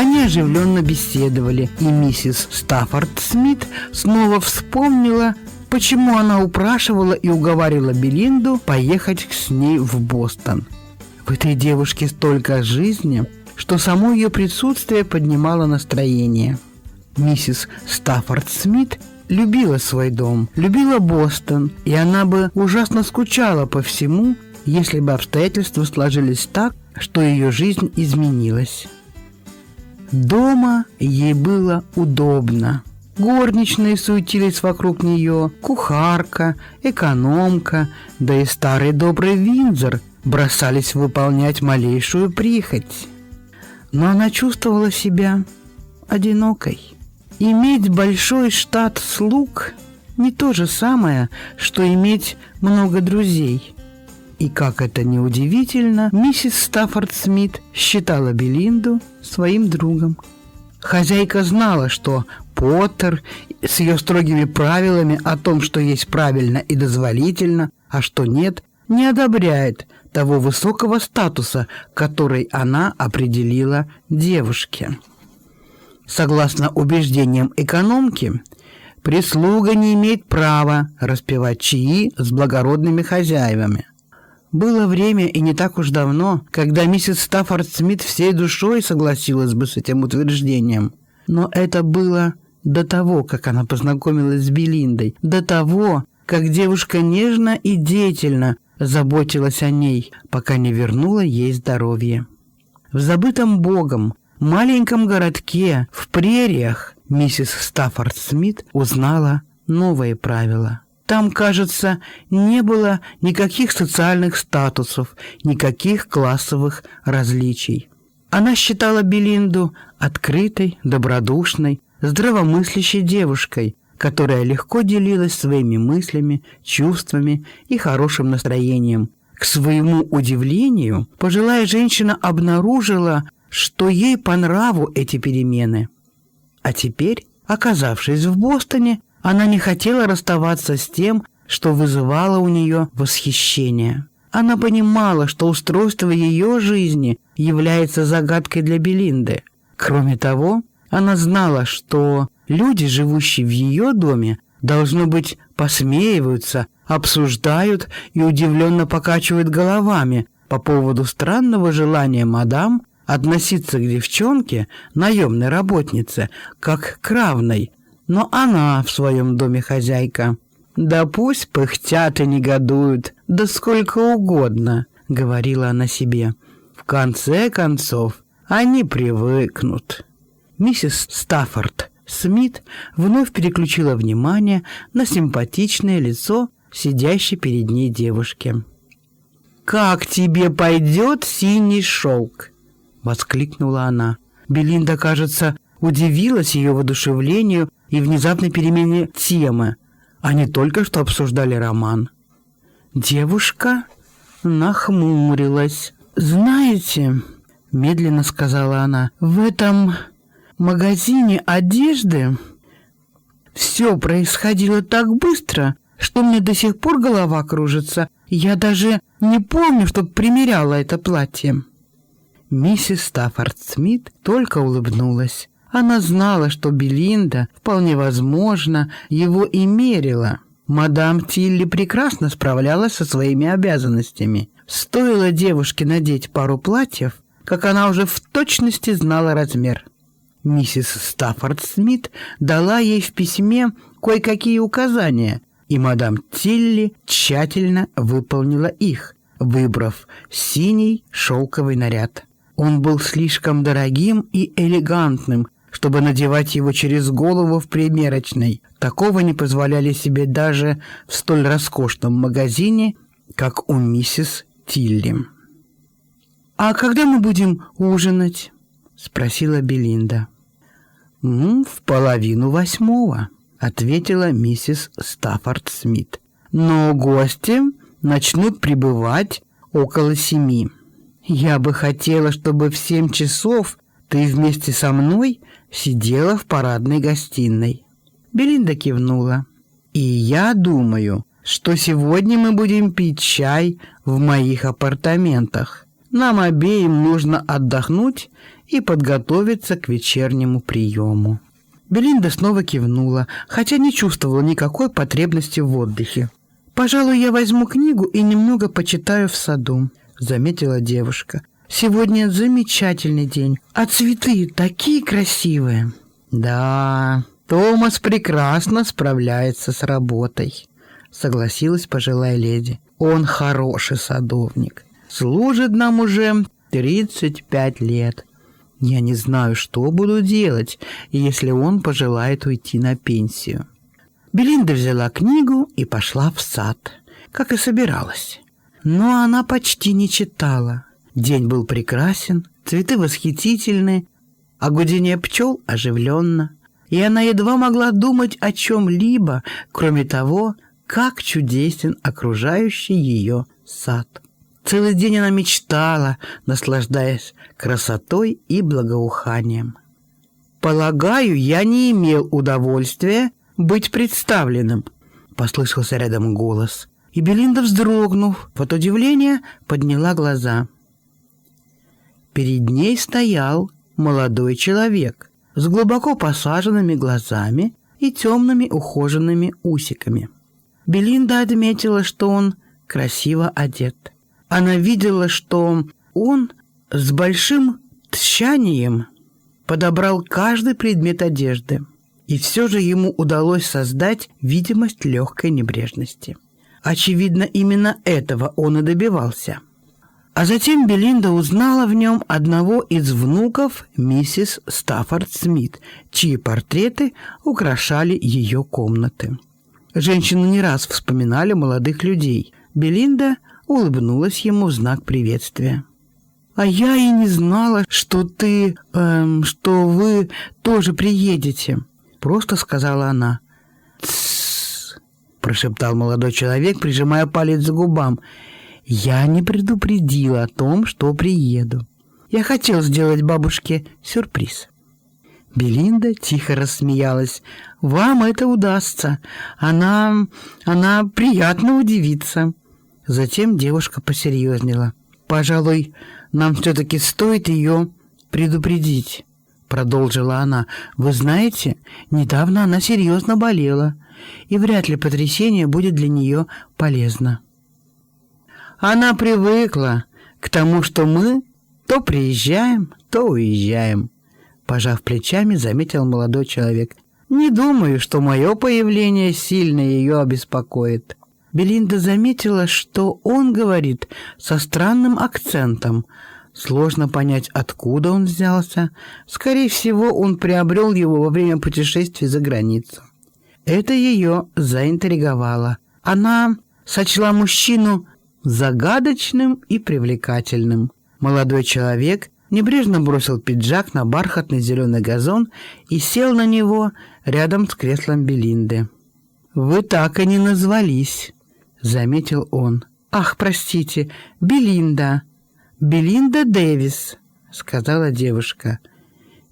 Они оживленно беседовали, и миссис Стаффорд Смит снова вспомнила, почему она упрашивала и уговаривала Белинду поехать с ней в Бостон. В этой девушке столько жизни, что само ее присутствие поднимало настроение. Миссис Стаффорд Смит любила свой дом, любила Бостон, и она бы ужасно скучала по всему, если бы обстоятельства сложились так, что ее жизнь изменилась. Дома ей было удобно. Горничные суетились вокруг нее, кухарка, экономка, да и старый добрый Винзор бросались выполнять малейшую прихоть. Но она чувствовала себя одинокой. Иметь большой штат слуг не то же самое, что иметь много друзей – и, как это ни удивительно, миссис Стаффорд Смит считала Белинду своим другом. Хозяйка знала, что Поттер с ее строгими правилами о том, что есть правильно и дозволительно, а что нет, не одобряет того высокого статуса, который она определила девушке. Согласно убеждениям экономки, прислуга не имеет права распивать чаи с благородными хозяевами. Было время, и не так уж давно, когда миссис Стаффорд Смит всей душой согласилась бы с этим утверждением. Но это было до того, как она познакомилась с Белиндой, до того, как девушка нежно и деятельно заботилась о ней, пока не вернула ей здоровье. В забытом богом, маленьком городке, в прериях, миссис Стаффорд Смит узнала новые правила – там, кажется, не было никаких социальных статусов, никаких классовых различий. Она считала Белинду открытой, добродушной, здравомыслящей девушкой, которая легко делилась своими мыслями, чувствами и хорошим настроением. К своему удивлению, пожилая женщина обнаружила, что ей по нраву эти перемены. А теперь, оказавшись в Бостоне, она не хотела расставаться с тем, что вызывало у нее восхищение. Она понимала, что устройство ее жизни является загадкой для Белинды. Кроме того, она знала, что люди, живущие в ее доме, должно быть, посмеиваются, обсуждают и удивленно покачивают головами по поводу странного желания мадам относиться к девчонке, наемной работнице, как к равной, но она в своем доме хозяйка. Да пусть пыхтят и негодуют, да сколько угодно, говорила она себе. В конце концов, они привыкнут. Миссис Стаффорд Смит вновь переключила внимание на симпатичное лицо сидящей перед ней девушки. «Как тебе пойдет синий шелк?» — воскликнула она. Белинда, кажется, удивилась ее воодушевлению и внезапной перемене темы. Они только что обсуждали роман. Девушка нахмурилась. «Знаете, — медленно сказала она, — в этом магазине одежды все происходило так быстро, что мне до сих пор голова кружится. Я даже не помню, чтоб примеряла это платье». Миссис Стаффорд Смит только улыбнулась. Она знала, что Белинда, вполне возможно, его и мерила. Мадам Тилли прекрасно справлялась со своими обязанностями. Стоило девушке надеть пару платьев, как она уже в точности знала размер. Миссис Стаффорд Смит дала ей в письме кое-какие указания, и мадам Тилли тщательно выполнила их, выбрав синий шелковый наряд. Он был слишком дорогим и элегантным, чтобы надевать его через голову в примерочной. Такого не позволяли себе даже в столь роскошном магазине, как у миссис Тилли. «А когда мы будем ужинать?» — спросила Белинда. «Ну, в половину восьмого», — ответила миссис Стаффорд Смит. Но гости начнут прибывать около семи. Я бы хотела, чтобы в семь часов ты вместе со мной сидела в парадной гостиной. Белинда кивнула. И я думаю, что сегодня мы будем пить чай в моих апартаментах. Нам обеим нужно отдохнуть и подготовиться к вечернему приему. Белинда снова кивнула, хотя не чувствовала никакой потребности в отдыхе. «Пожалуй, я возьму книгу и немного почитаю в саду», — заметила девушка. «Сегодня замечательный день, а цветы такие красивые». «Да, Томас прекрасно справляется с работой», — согласилась пожилая леди. «Он хороший садовник. Служит нам уже 35 лет. Я не знаю, что буду делать, если он пожелает уйти на пенсию». Белинда взяла книгу и пошла в сад, как и собиралась. Но она почти не читала. День был прекрасен, цветы восхитительны, а гудение пчел оживленно. И она едва могла думать о чем-либо, кроме того, как чудесен окружающий ее сад. Целый день она мечтала, наслаждаясь красотой и благоуханием. «Полагаю, я не имел удовольствия быть представленным», — послышался рядом голос. И Белинда, вздрогнув от удивления, подняла глаза. Перед ней стоял молодой человек с глубоко посаженными глазами и темными ухоженными усиками. Белинда отметила, что он красиво одет. Она видела, что он с большим тщанием подобрал каждый предмет одежды — и все же ему удалось создать видимость легкой небрежности. Очевидно, именно этого он и добивался. А затем Белинда узнала в нем одного из внуков миссис Стаффорд Смит, чьи портреты украшали ее комнаты. Женщины не раз вспоминали молодых людей. Белинда улыбнулась ему в знак приветствия. «А я и не знала, что ты... Эм, что вы тоже приедете», Просто сказала она. «Тссс», — прошептал молодой человек, прижимая палец к губам. «Я не предупредила о том, что приеду. Я хотел сделать бабушке сюрприз». Белинда тихо рассмеялась. «Вам это удастся. Она... она приятно удивится». Затем девушка посерьезнела. «Пожалуй, нам все-таки стоит ее предупредить» продолжила она. Вы знаете, недавно она серьезно болела, и вряд ли потрясение будет для нее полезно. Она привыкла к тому, что мы то приезжаем, то уезжаем, пожав плечами, заметил молодой человек. Не думаю, что мое появление сильно ее обеспокоит. Белинда заметила, что он говорит со странным акцентом, Сложно понять, откуда он взялся. Скорее всего, он приобрел его во время путешествия за границу. Это ее заинтриговало. Она сочла мужчину загадочным и привлекательным. Молодой человек небрежно бросил пиджак на бархатный зеленый газон и сел на него рядом с креслом Белинды. «Вы так и не назвались», — заметил он. «Ах, простите, Белинда», «Белинда Дэвис», — сказала девушка.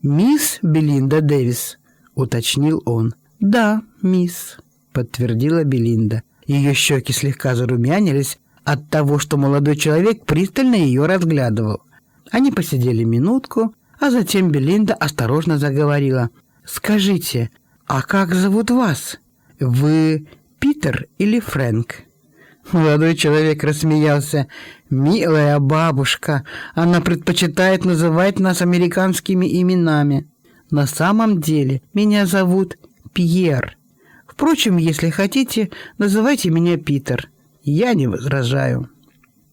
«Мисс Белинда Дэвис», — уточнил он. «Да, мисс», — подтвердила Белинда. Ее щеки слегка зарумянились от того, что молодой человек пристально ее разглядывал. Они посидели минутку, а затем Белинда осторожно заговорила. «Скажите, а как зовут вас? Вы Питер или Фрэнк?» Молодой человек рассмеялся. «Милая бабушка, она предпочитает называть нас американскими именами. На самом деле меня зовут Пьер. Впрочем, если хотите, называйте меня Питер. Я не возражаю».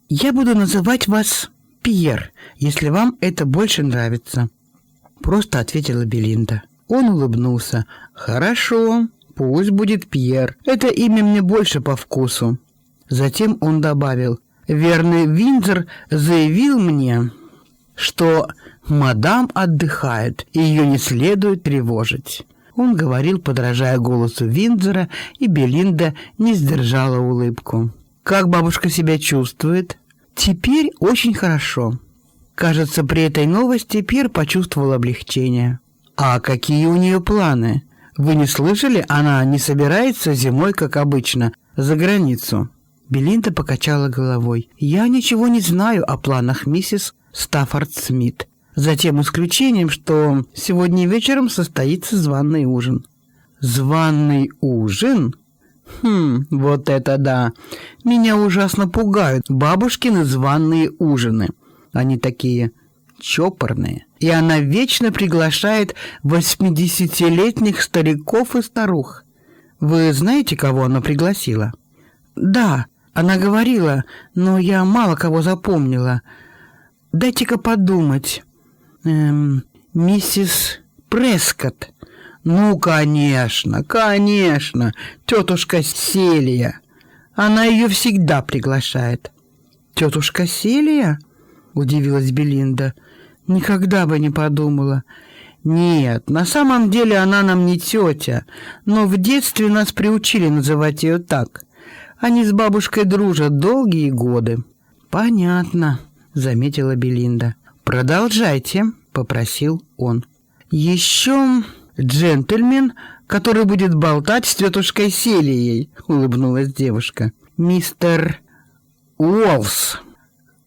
«Я буду называть вас Пьер, если вам это больше нравится», — просто ответила Белинда. Он улыбнулся. «Хорошо, пусть будет Пьер. Это имя мне больше по вкусу». Затем он добавил, «Верный Виндзор заявил мне, что мадам отдыхает, и ее не следует тревожить. Он говорил, подражая голосу Виндзора, и Белинда не сдержала улыбку. «Как бабушка себя чувствует?» «Теперь очень хорошо». Кажется, при этой новости Пьер почувствовал облегчение. «А какие у нее планы? Вы не слышали, она не собирается зимой, как обычно, за границу?» Белинда покачала головой. «Я ничего не знаю о планах миссис Стаффорд Смит. За тем исключением, что сегодня вечером состоится званый ужин». «Званый ужин?» «Хм, вот это да! Меня ужасно пугают бабушкины званые ужины. Они такие чопорные. И она вечно приглашает восьмидесятилетних стариков и старух. Вы знаете, кого она пригласила?» «Да, она говорила, но я мало кого запомнила. Дайте-ка подумать. Эм, миссис Прескотт. Ну, конечно, конечно, тетушка Селия. Она ее всегда приглашает. Тетушка Селия? Удивилась Белинда. Никогда бы не подумала. Нет, на самом деле она нам не тетя, но в детстве нас приучили называть ее так. Они с бабушкой дружат долгие годы. Понятно, заметила Белинда. Продолжайте, попросил он. Еще джентльмен, который будет болтать с тетушкой Селией, улыбнулась девушка. Мистер Уолс.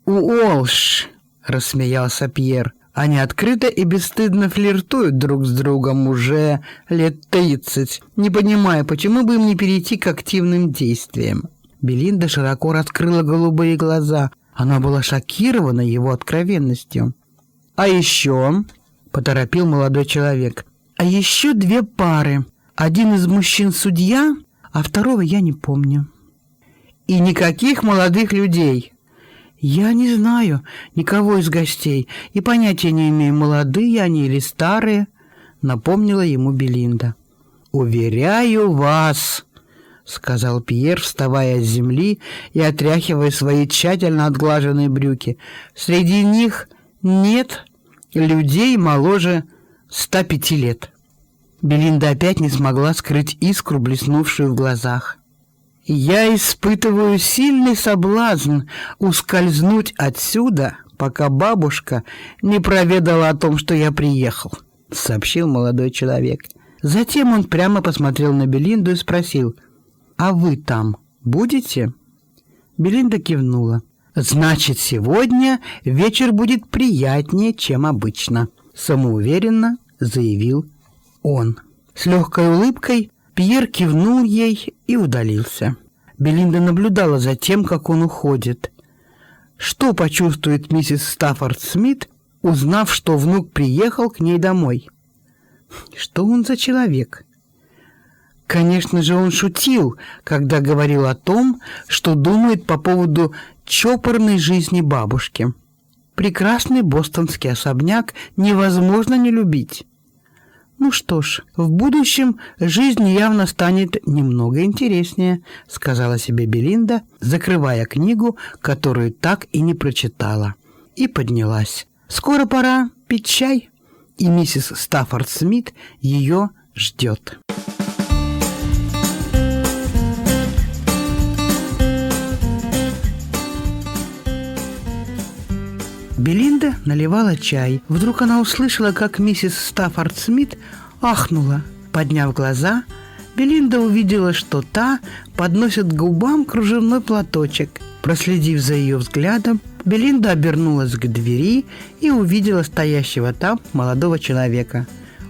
Уолш, рассмеялся Пьер. Они открыто и бесстыдно флиртуют друг с другом уже лет тридцать, не понимая, почему бы им не перейти к активным действиям. Белинда широко раскрыла голубые глаза. Она была шокирована его откровенностью. «А еще...» — поторопил молодой человек. «А еще две пары. Один из мужчин судья, а второго я не помню». «И никаких молодых людей?» «Я не знаю никого из гостей и понятия не имею, молодые они или старые», — напомнила ему Белинда. «Уверяю вас», — сказал Пьер, вставая с земли и отряхивая свои тщательно отглаженные брюки, «среди них нет людей моложе 105 лет». Белинда опять не смогла скрыть искру, блеснувшую в глазах. Я испытываю сильный соблазн ускользнуть отсюда, пока бабушка не проведала о том, что я приехал, сообщил молодой человек. Затем он прямо посмотрел на Белинду и спросил: "А вы там будете?" Белинда кивнула. Значит, сегодня вечер будет приятнее, чем обычно, самоуверенно заявил он. С легкой улыбкой Пьер кивнул ей и удалился. Белинда наблюдала за тем, как он уходит. Что почувствует миссис Стаффорд Смит, узнав, что внук приехал к ней домой? Что он за человек? Конечно же, он шутил, когда говорил о том, что думает по поводу чопорной жизни бабушки. Прекрасный бостонский особняк невозможно не любить. Ну что ж, в будущем жизнь явно станет немного интереснее, сказала себе Белинда, закрывая книгу, которую так и не прочитала. И поднялась. Скоро пора пить чай, и миссис Стаффорд Смит ее ждет. Белинда наливала чай. Вдруг она услышала, как миссис Стаффорд Смит ахнула. Подняв глаза, Белинда увидела, что та подносит к губам кружевной платочек. Проследив за ее взглядом, Белинда обернулась к двери и увидела стоящего там молодого человека.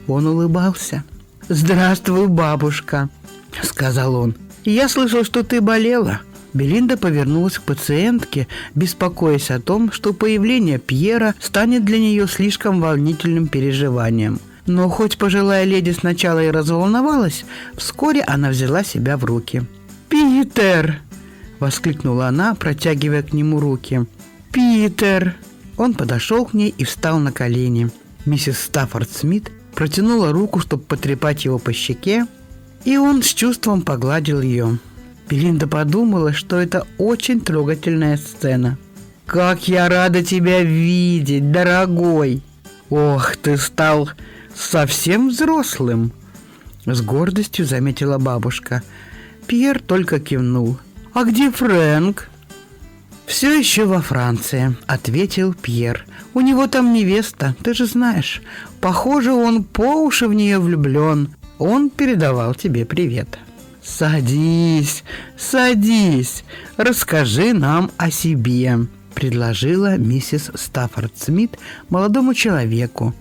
Он улыбался. «Здравствуй, бабушка», — сказал он. «Я слышал, что ты болела». Белинда повернулась к пациентке, беспокоясь о том, что появление Пьера станет для нее слишком волнительным переживанием. Но хоть пожилая леди сначала и разволновалась, вскоре она взяла себя в руки. «Питер!» – воскликнула она, протягивая к нему руки. «Питер!» Он подошел к ней и встал на колени. Миссис Стаффорд Смит протянула руку, чтобы потрепать его по щеке, и он с чувством погладил ее. Белинда подумала, что это очень трогательная сцена. «Как я рада тебя видеть, дорогой! Ох, ты стал совсем взрослым!» С гордостью заметила бабушка. Пьер только кивнул. «А где Фрэнк?» «Все еще во Франции», — ответил Пьер. «У него там невеста, ты же знаешь. Похоже, он по уши в нее влюблен. Он передавал тебе привет». «Садись, садись, расскажи нам о себе», — предложила миссис Стаффорд Смит молодому человеку,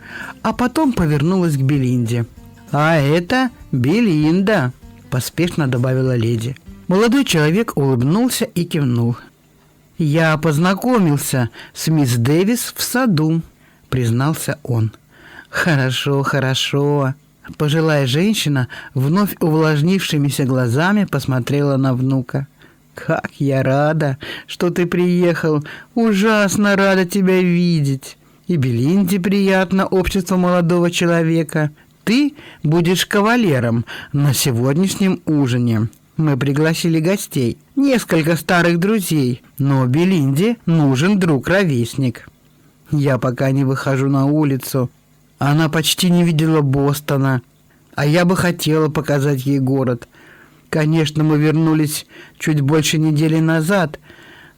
а потом повернулась к Белинде. «А это Белинда», — поспешно добавила леди. Молодой человек улыбнулся и кивнул. «Я познакомился с мисс Дэвис в саду», — признался он. «Хорошо, хорошо», Пожилая женщина вновь увлажнившимися глазами посмотрела на внука. «Как я рада, что ты приехал! Ужасно рада тебя видеть! И Белинде приятно общество молодого человека. Ты будешь кавалером на сегодняшнем ужине. Мы пригласили гостей, несколько старых друзей, но Белинде нужен друг-ровесник. Я пока не выхожу на улицу, она почти не видела Бостона, а я бы хотела показать ей город. Конечно, мы вернулись чуть больше недели назад,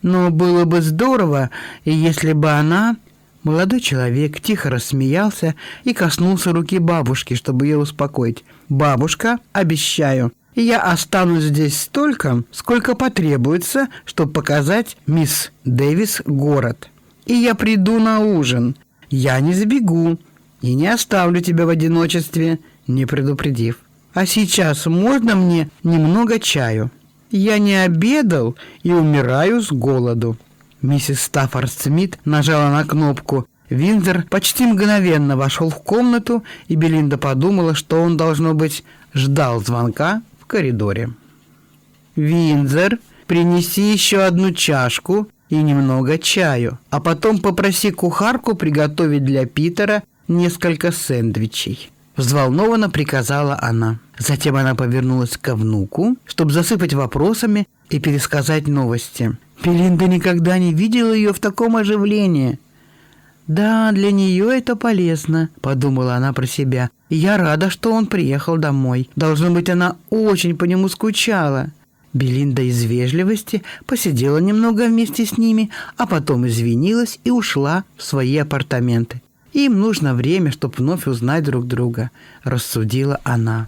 но было бы здорово, если бы она... Молодой человек тихо рассмеялся и коснулся руки бабушки, чтобы ее успокоить. «Бабушка, обещаю, я останусь здесь столько, сколько потребуется, чтобы показать мисс Дэвис город. И я приду на ужин. Я не сбегу, и не оставлю тебя в одиночестве, не предупредив. А сейчас можно мне немного чаю? Я не обедал и умираю с голоду». Миссис Стаффорд Смит нажала на кнопку. Винзер почти мгновенно вошел в комнату, и Белинда подумала, что он, должно быть, ждал звонка в коридоре. «Винзер, принеси еще одну чашку и немного чаю, а потом попроси кухарку приготовить для Питера несколько сэндвичей. Взволнованно приказала она. Затем она повернулась к внуку, чтобы засыпать вопросами и пересказать новости. Белинда никогда не видела ее в таком оживлении. «Да, для нее это полезно», — подумала она про себя. «Я рада, что он приехал домой. Должно быть, она очень по нему скучала». Белинда из вежливости посидела немного вместе с ними, а потом извинилась и ушла в свои апартаменты. Им нужно время, чтобы вновь узнать друг друга, рассудила она.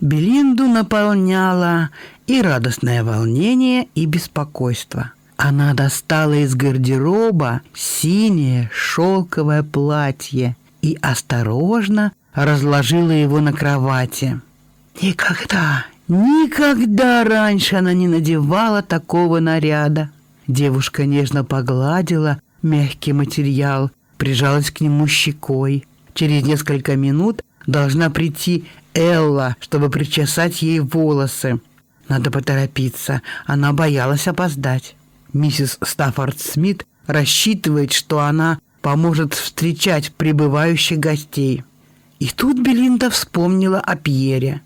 Белинду наполняла и радостное волнение, и беспокойство. Она достала из гардероба синее шелковое платье и осторожно разложила его на кровати. Никогда, никогда раньше она не надевала такого наряда. Девушка нежно погладила мягкий материал прижалась к нему щекой. Через несколько минут должна прийти Элла, чтобы причесать ей волосы. Надо поторопиться, она боялась опоздать. Миссис Стаффорд Смит рассчитывает, что она поможет встречать прибывающих гостей. И тут Белинда вспомнила о Пьере.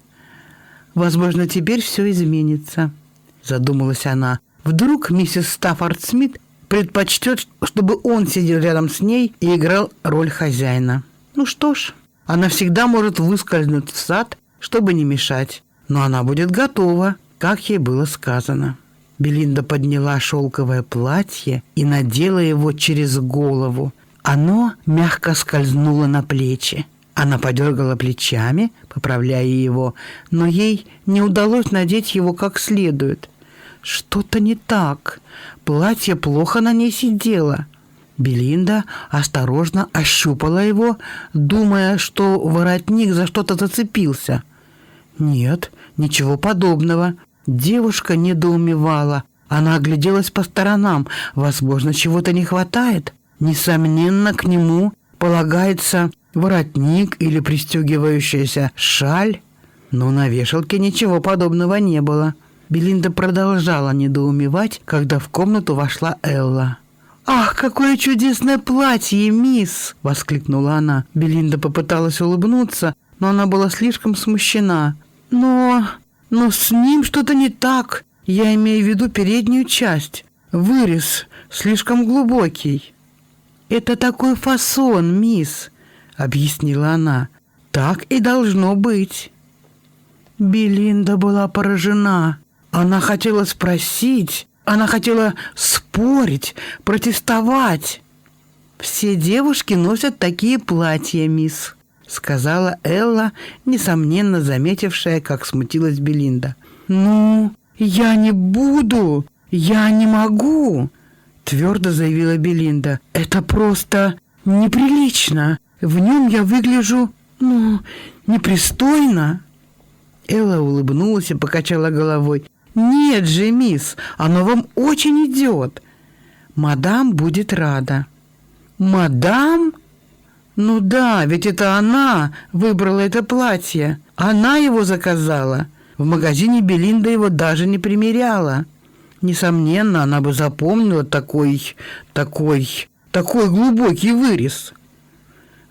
«Возможно, теперь все изменится», — задумалась она. «Вдруг миссис Стаффорд Смит предпочтет, чтобы он сидел рядом с ней и играл роль хозяина. Ну что ж, она всегда может выскользнуть в сад, чтобы не мешать, но она будет готова, как ей было сказано. Белинда подняла шелковое платье и надела его через голову. Оно мягко скользнуло на плечи. Она подергала плечами, поправляя его, но ей не удалось надеть его как следует. Что-то не так. Платье плохо на ней сидело. Белинда осторожно ощупала его, думая, что воротник за что-то зацепился. Нет, ничего подобного. Девушка недоумевала. Она огляделась по сторонам. Возможно, чего-то не хватает. Несомненно, к нему полагается воротник или пристегивающаяся шаль. Но на вешалке ничего подобного не было. Белинда продолжала недоумевать, когда в комнату вошла Элла. «Ах, какое чудесное платье, мисс!» — воскликнула она. Белинда попыталась улыбнуться, но она была слишком смущена. «Но... но с ним что-то не так. Я имею в виду переднюю часть. Вырез слишком глубокий». «Это такой фасон, мисс», — объяснила она. «Так и должно быть». Белинда была поражена. Она хотела спросить, она хотела спорить, протестовать. «Все девушки носят такие платья, мисс», — сказала Элла, несомненно заметившая, как смутилась Белинда. «Ну, я не буду, я не могу», — твердо заявила Белинда. «Это просто неприлично. В нем я выгляжу, ну, непристойно». Элла улыбнулась и покачала головой. «Нет же, мисс, оно вам очень идет. Мадам будет рада». «Мадам?» «Ну да, ведь это она выбрала это платье. Она его заказала. В магазине Белинда его даже не примеряла. Несомненно, она бы запомнила такой, такой, такой глубокий вырез.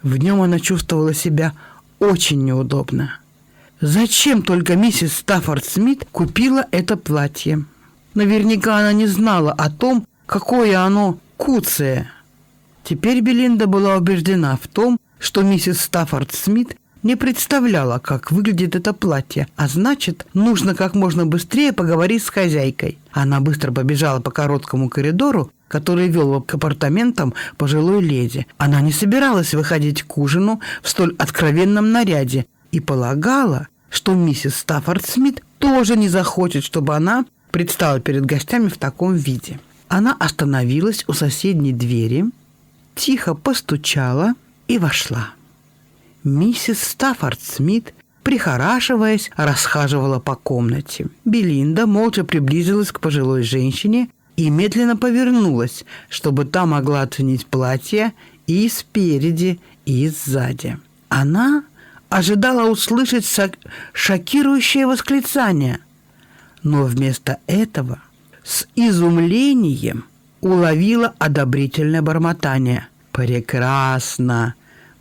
В нем она чувствовала себя очень неудобно. Зачем только миссис Стаффорд Смит купила это платье? Наверняка она не знала о том, какое оно куцее. Теперь Белинда была убеждена в том, что миссис Стаффорд Смит не представляла, как выглядит это платье, а значит, нужно как можно быстрее поговорить с хозяйкой. Она быстро побежала по короткому коридору, который вел к апартаментам пожилой леди. Она не собиралась выходить к ужину в столь откровенном наряде и полагала, что миссис Стаффорд Смит тоже не захочет, чтобы она предстала перед гостями в таком виде. Она остановилась у соседней двери, тихо постучала и вошла. Миссис Стаффорд Смит, прихорашиваясь, расхаживала по комнате. Белинда молча приблизилась к пожилой женщине и медленно повернулась, чтобы та могла оценить платье и спереди, и сзади. Она ожидала услышать шокирующее восклицание, но вместо этого с изумлением уловила одобрительное бормотание. «Прекрасно!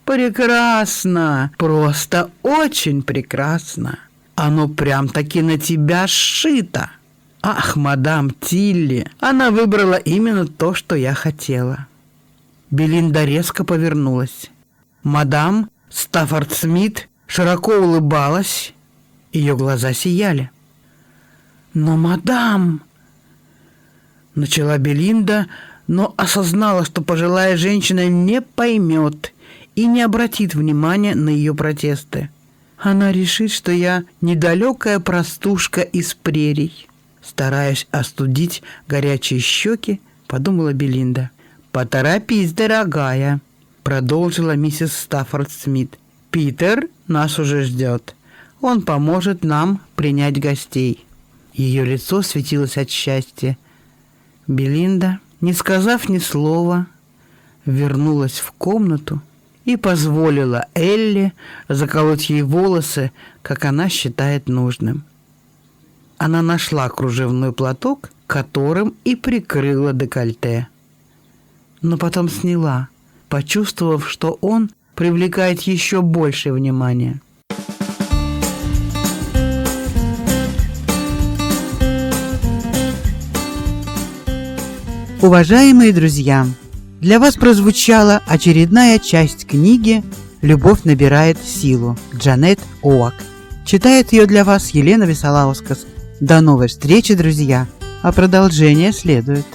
Прекрасно! Просто очень прекрасно! Оно прям-таки на тебя сшито!» «Ах, мадам Тилли, она выбрала именно то, что я хотела». Белинда резко повернулась. Мадам Стаффорд Смит широко улыбалась, ее глаза сияли. «Но, мадам!» Начала Белинда, но осознала, что пожилая женщина не поймет и не обратит внимания на ее протесты. Она решит, что я недалекая простушка из прерий. Стараясь остудить горячие щеки, подумала Белинда. «Поторопись, дорогая!» Продолжила миссис Стаффорд Смит. «Питер нас уже ждет. Он поможет нам принять гостей». Ее лицо светилось от счастья. Белинда, не сказав ни слова, вернулась в комнату и позволила Элли заколоть ей волосы, как она считает нужным. Она нашла кружевной платок, которым и прикрыла декольте. Но потом сняла – почувствовав, что он привлекает еще больше внимания. Уважаемые друзья, для вас прозвучала очередная часть книги «Любовь набирает силу» Джанет Оак. Читает ее для вас Елена Висолаускас. До новой встречи, друзья, а продолжение следует.